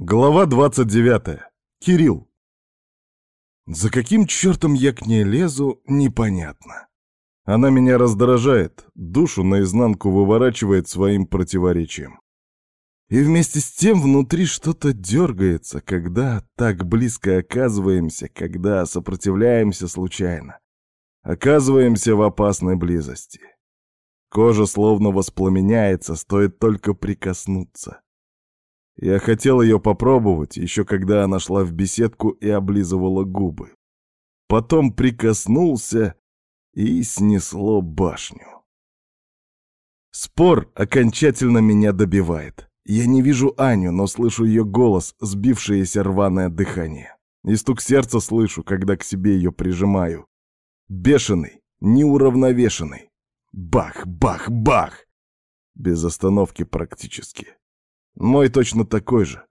Глава 29. Кирилл. За каким чертом я к ней лезу, непонятно. Она меня раздражает, душу наизнанку выворачивает своим противоречием. И вместе с тем внутри что-то дергается, когда так близко оказываемся, когда сопротивляемся случайно. Оказываемся в опасной близости. Кожа словно воспламеняется, стоит только прикоснуться. Я хотел ее попробовать, еще когда она шла в беседку и облизывала губы. Потом прикоснулся и снесло башню. Спор окончательно меня добивает. Я не вижу Аню, но слышу ее голос, сбившееся рваное дыхание. И стук сердца слышу, когда к себе ее прижимаю. Бешеный, неуравновешенный. Бах, бах, бах! Без остановки практически. Мой точно такой же.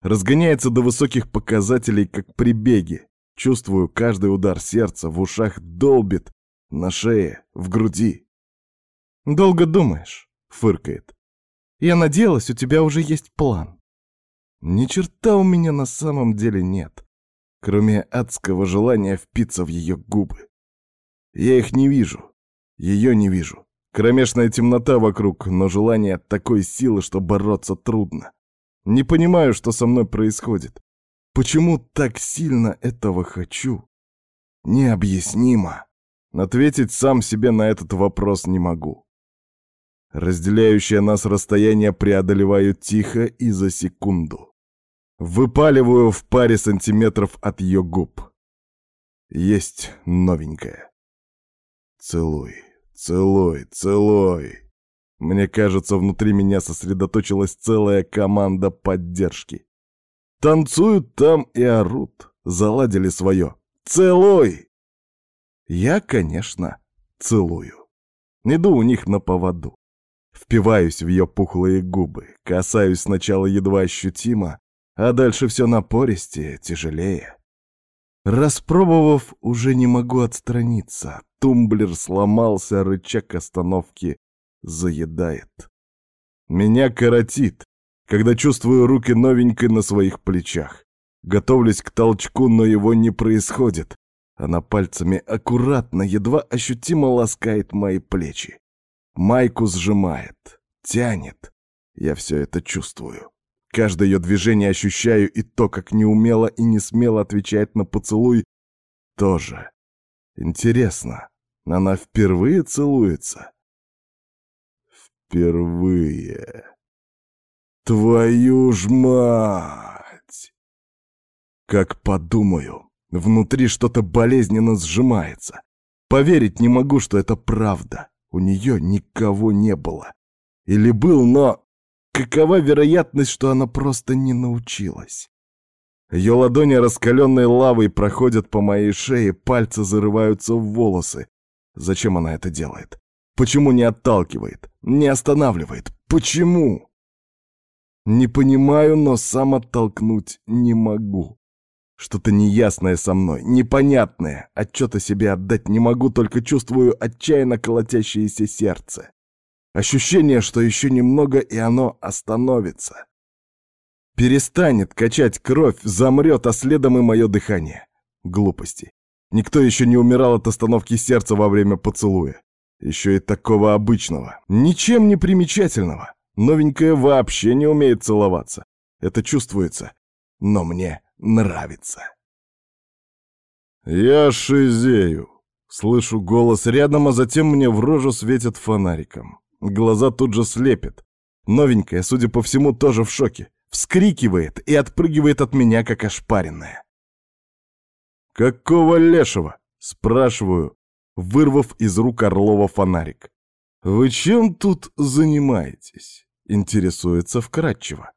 Разгоняется до высоких показателей, как при беге. Чувствую каждый удар сердца, в ушах долбит, на шее, в груди. «Долго думаешь?» — фыркает. «Я надеялась, у тебя уже есть план». Ни черта у меня на самом деле нет, кроме адского желания впиться в ее губы. Я их не вижу, ее не вижу. Кромешная темнота вокруг, но желание такой силы, что бороться трудно. Не понимаю, что со мной происходит. Почему так сильно этого хочу? Необъяснимо. Ответить сам себе на этот вопрос не могу. Разделяющее нас расстояние преодолеваю тихо и за секунду. Выпаливаю в паре сантиметров от ее губ. Есть новенькая. Целуй. Целуй, целуй. Мне кажется, внутри меня сосредоточилась целая команда поддержки. Танцуют там и орут, заладили свое. Целуй! Я, конечно, целую. Иду у них на поводу. Впиваюсь в ее пухлые губы, касаюсь сначала едва ощутимо, а дальше все напористее, тяжелее. Распробовав, уже не могу отстраниться. Тумблер сломался, рычаг остановки заедает. Меня коротит, когда чувствую руки новенькой на своих плечах. Готовлюсь к толчку, но его не происходит. Она пальцами аккуратно, едва ощутимо ласкает мои плечи. Майку сжимает, тянет. Я все это чувствую. Каждое ее движение ощущаю, и то, как неумело и не смело отвечает на поцелуй, тоже. Интересно, она впервые целуется? Впервые. Твою ж мать! Как подумаю, внутри что-то болезненно сжимается. Поверить не могу, что это правда. У нее никого не было. Или был, но какова вероятность, что она просто не научилась? Ее ладони раскаленной лавой проходят по моей шее, пальцы зарываются в волосы. Зачем она это делает? Почему не отталкивает? Не останавливает? Почему? Не понимаю, но сам оттолкнуть не могу. Что-то неясное со мной, непонятное. Отчета себе отдать не могу, только чувствую отчаянно колотящееся сердце. Ощущение, что еще немного, и оно остановится. Перестанет качать кровь, замрет, а следом и мое дыхание. Глупости. Никто еще не умирал от остановки сердца во время поцелуя. Еще и такого обычного. Ничем не примечательного. Новенькая вообще не умеет целоваться. Это чувствуется. Но мне нравится. Я шизею. Слышу голос рядом, а затем мне в рожу светят фонариком. Глаза тут же слепят. Новенькая, судя по всему, тоже в шоке. Вскрикивает и отпрыгивает от меня, как ошпаренная. «Какого лешего?» — спрашиваю, вырвав из рук Орлова фонарик. «Вы чем тут занимаетесь?» — интересуется вкратчиво.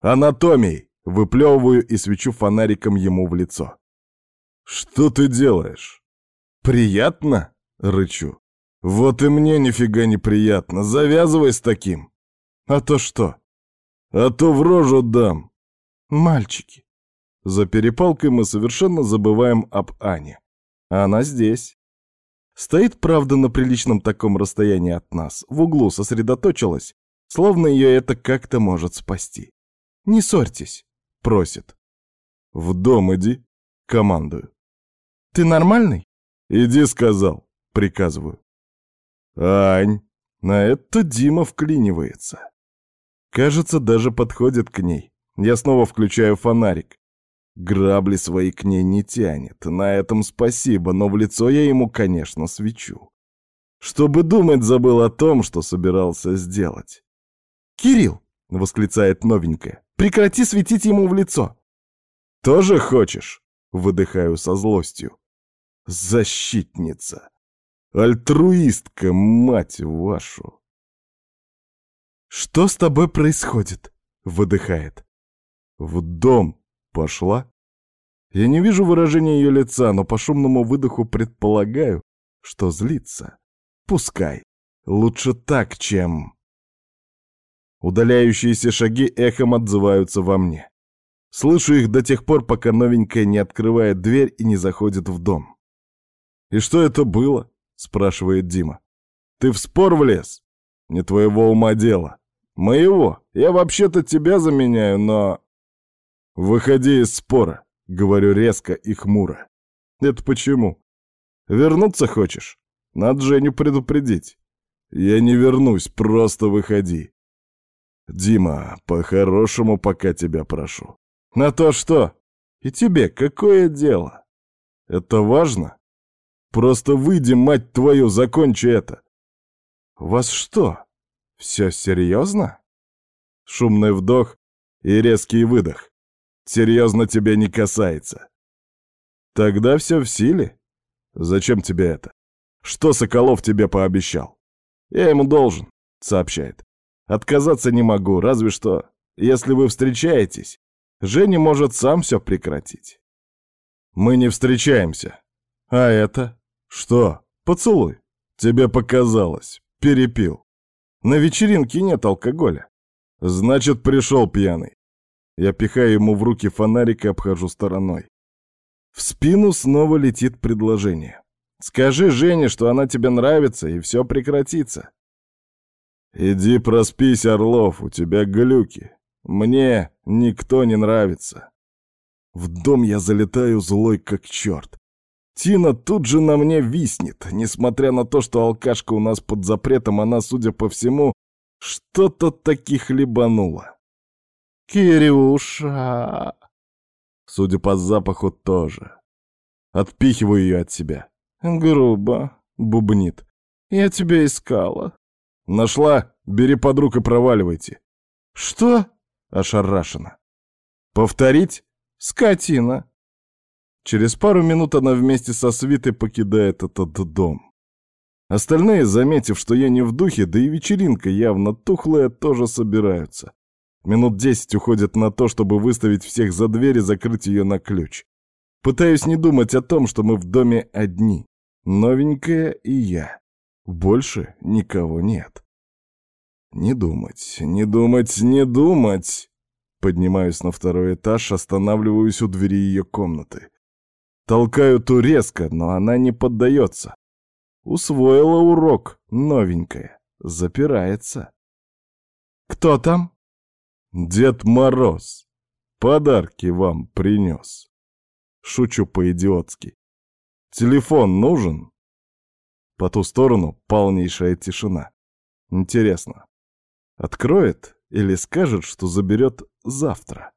«Анатомией!» — выплевываю и свечу фонариком ему в лицо. «Что ты делаешь?» «Приятно?» — рычу. «Вот и мне нифига не приятно. Завязывай с таким». «А то что?» «А то в рожу дам». «Мальчики». За перепалкой мы совершенно забываем об Ане. А она здесь. Стоит, правда, на приличном таком расстоянии от нас, в углу сосредоточилась, словно ее это как-то может спасти. «Не ссорьтесь», Просит. В дом иди. Командую. Ты нормальный? Иди, сказал. Приказываю. Ань, на это Дима вклинивается. Кажется, даже подходит к ней. Я снова включаю фонарик. Грабли свои к ней не тянет. На этом спасибо, но в лицо я ему, конечно, свечу. Чтобы думать забыл о том, что собирался сделать. «Кирилл!» — восклицает новенькая. «Прекрати светить ему в лицо!» «Тоже хочешь?» — выдыхаю со злостью. «Защитница! Альтруистка, мать вашу!» «Что с тобой происходит?» — выдыхает. «В дом пошла?» Я не вижу выражения ее лица, но по шумному выдоху предполагаю, что злится. Пускай. Лучше так, чем... Удаляющиеся шаги эхом отзываются во мне. Слышу их до тех пор, пока новенькая не открывает дверь и не заходит в дом. «И что это было?» — спрашивает Дима. «Ты в спор влез? Не твоего ума дело. Моего. Я вообще-то тебя заменяю, но...» «Выходи из спора», — говорю резко и хмуро. «Это почему? Вернуться хочешь? Надо Женю предупредить». «Я не вернусь, просто выходи. «Дима, по-хорошему пока тебя прошу». «На то что? И тебе какое дело? Это важно? Просто выйди, мать твою, закончи это!» «У вас что, все серьезно?» Шумный вдох и резкий выдох. «Серьезно тебя не касается». «Тогда все в силе? Зачем тебе это? Что Соколов тебе пообещал?» «Я ему должен», — сообщает. Отказаться не могу, разве что, если вы встречаетесь, Женя может сам все прекратить. Мы не встречаемся. А это? Что? Поцелуй. Тебе показалось. Перепил. На вечеринке нет алкоголя. Значит, пришел пьяный. Я пихаю ему в руки фонарик и обхожу стороной. В спину снова летит предложение. Скажи Жене, что она тебе нравится, и все прекратится. «Иди проспись, Орлов, у тебя глюки. Мне никто не нравится». В дом я залетаю злой как черт. Тина тут же на мне виснет. Несмотря на то, что алкашка у нас под запретом, она, судя по всему, что-то таки хлебанула. «Кирюша!» Судя по запаху, тоже. Отпихиваю ее от себя. «Грубо», — бубнит. «Я тебя искала». Нашла? Бери под руку и проваливайте. Что? Ошарашена. Повторить? Скотина. Через пару минут она вместе со свитой покидает этот дом. Остальные, заметив, что я не в духе, да и вечеринка явно тухлая, тоже собираются. Минут десять уходят на то, чтобы выставить всех за дверь и закрыть ее на ключ. Пытаюсь не думать о том, что мы в доме одни. Новенькая и я. Больше никого нет. Не думать, не думать, не думать. Поднимаюсь на второй этаж, останавливаюсь у двери ее комнаты. Толкаю ту резко, но она не поддается. Усвоила урок, новенькая. Запирается. «Кто там?» «Дед Мороз. Подарки вам принес». Шучу по-идиотски. «Телефон нужен?» По ту сторону полнейшая тишина. Интересно, откроет или скажет, что заберет завтра?